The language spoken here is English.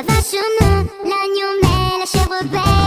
La vache en l'agneau nionnelle, la chèvre belle.